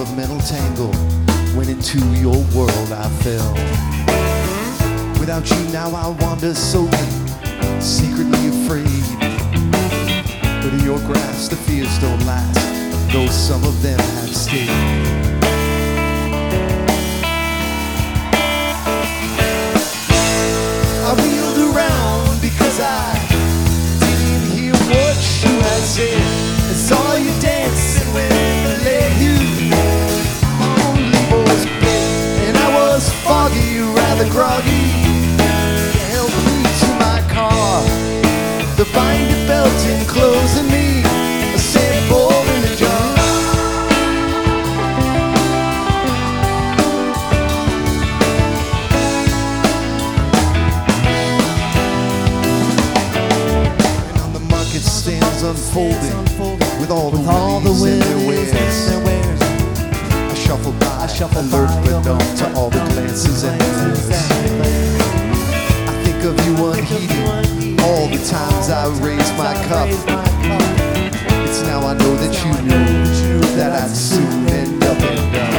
of mental tangle. When into your world I fell. Without you now I wander solely, secretly afraid. But in your grasp the fears don't last, though some of them have stayed. I wheeled around because I didn't hear what you had said. Stands unfolding with all the willies and their wares. and their wares. I shuffle by, shuffle alert but numb to all the glances and glares. I think of you unheeding all the times I raised my cup. It's now I know that you knew that I'd soon end up in